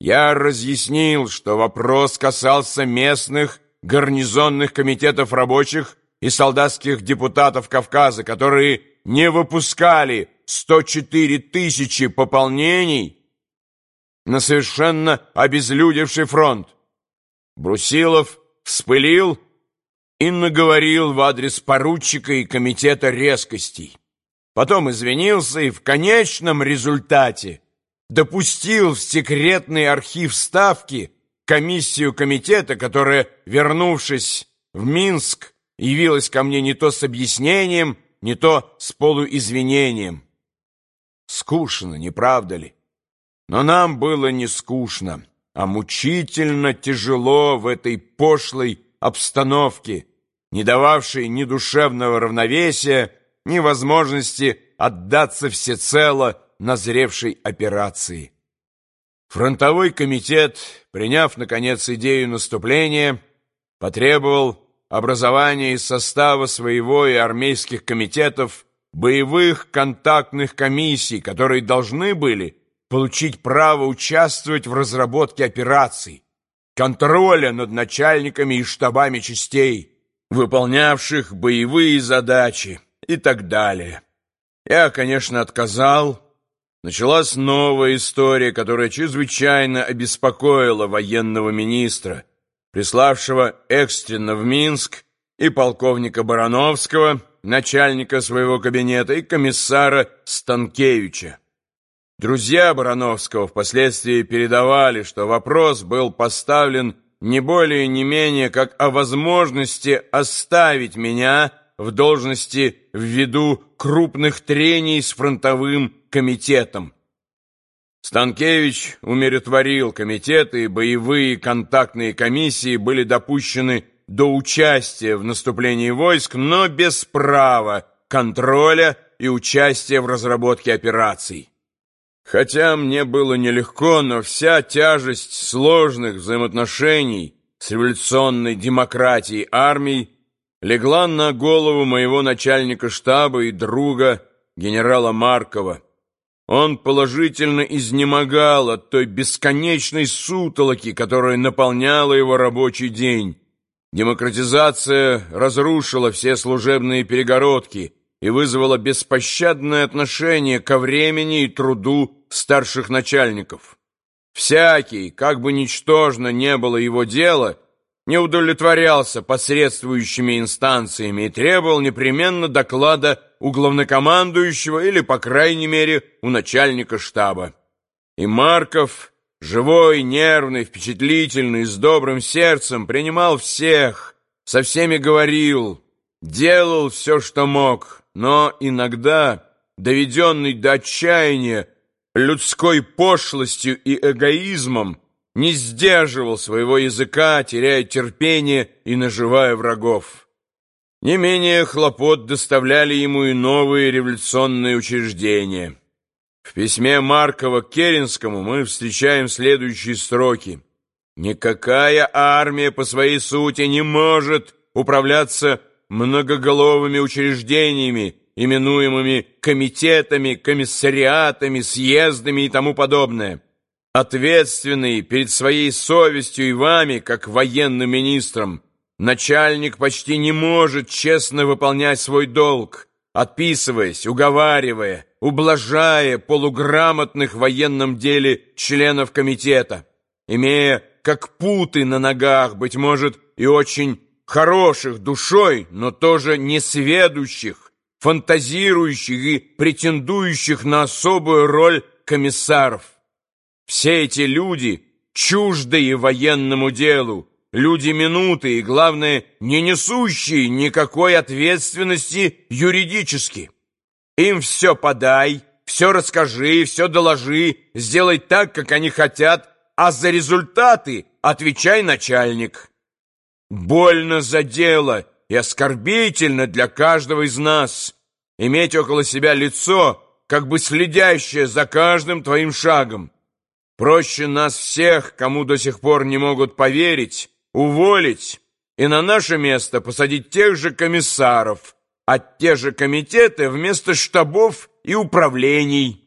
Я разъяснил, что вопрос касался местных гарнизонных комитетов рабочих и солдатских депутатов Кавказа, которые не выпускали 104 тысячи пополнений на совершенно обезлюдевший фронт. Брусилов вспылил и наговорил в адрес поручика и комитета резкостей. Потом извинился и в конечном результате допустил в секретный архив Ставки комиссию комитета, которая, вернувшись в Минск, явилась ко мне не то с объяснением, не то с полуизвинением. Скучно, не правда ли? Но нам было не скучно, а мучительно тяжело в этой пошлой обстановке, не дававшей ни душевного равновесия, ни возможности отдаться всецело назревшей операции. Фронтовой комитет, приняв, наконец, идею наступления, потребовал образования из состава своего и армейских комитетов боевых контактных комиссий, которые должны были получить право участвовать в разработке операций, контроля над начальниками и штабами частей, выполнявших боевые задачи и так далее. Я, конечно, отказал. Началась новая история, которая чрезвычайно обеспокоила военного министра, приславшего экстренно в Минск и полковника Барановского, начальника своего кабинета, и комиссара Станкевича. Друзья Барановского впоследствии передавали, что вопрос был поставлен не более не менее как о возможности оставить меня в должности ввиду крупных трений с фронтовым комитетом. Станкевич умиротворил комитеты, боевые контактные комиссии были допущены до участия в наступлении войск, но без права контроля и участия в разработке операций. Хотя мне было нелегко, но вся тяжесть сложных взаимоотношений с революционной демократией армий легла на голову моего начальника штаба и друга генерала Маркова. Он положительно изнемогал от той бесконечной сутолоки, которая наполняла его рабочий день. Демократизация разрушила все служебные перегородки и вызвала беспощадное отношение ко времени и труду старших начальников. Всякий, как бы ничтожно не было его дело, не удовлетворялся посредствующими инстанциями и требовал непременно доклада у главнокомандующего или, по крайней мере, у начальника штаба. И Марков, живой, нервный, впечатлительный, с добрым сердцем, принимал всех, со всеми говорил, делал все, что мог, но иногда, доведенный до отчаяния, людской пошлостью и эгоизмом, не сдерживал своего языка, теряя терпение и наживая врагов. Не менее хлопот доставляли ему и новые революционные учреждения. В письме Маркова к Керенскому мы встречаем следующие строки. «Никакая армия по своей сути не может управляться многоголовыми учреждениями, именуемыми комитетами, комиссариатами, съездами и тому подобное. Ответственный перед своей совестью и вами, как военным министром, начальник почти не может честно выполнять свой долг, отписываясь, уговаривая, ублажая полуграмотных в военном деле членов комитета, имея как путы на ногах, быть может, и очень хороших душой, но тоже несведущих, фантазирующих и претендующих на особую роль комиссаров. Все эти люди, чуждые военному делу, люди минуты и, главное, не несущие никакой ответственности юридически. Им все подай, все расскажи, все доложи, сделай так, как они хотят, а за результаты отвечай начальник. Больно за дело и оскорбительно для каждого из нас иметь около себя лицо, как бы следящее за каждым твоим шагом. Проще нас всех, кому до сих пор не могут поверить, уволить и на наше место посадить тех же комиссаров, а те же комитеты вместо штабов и управлений.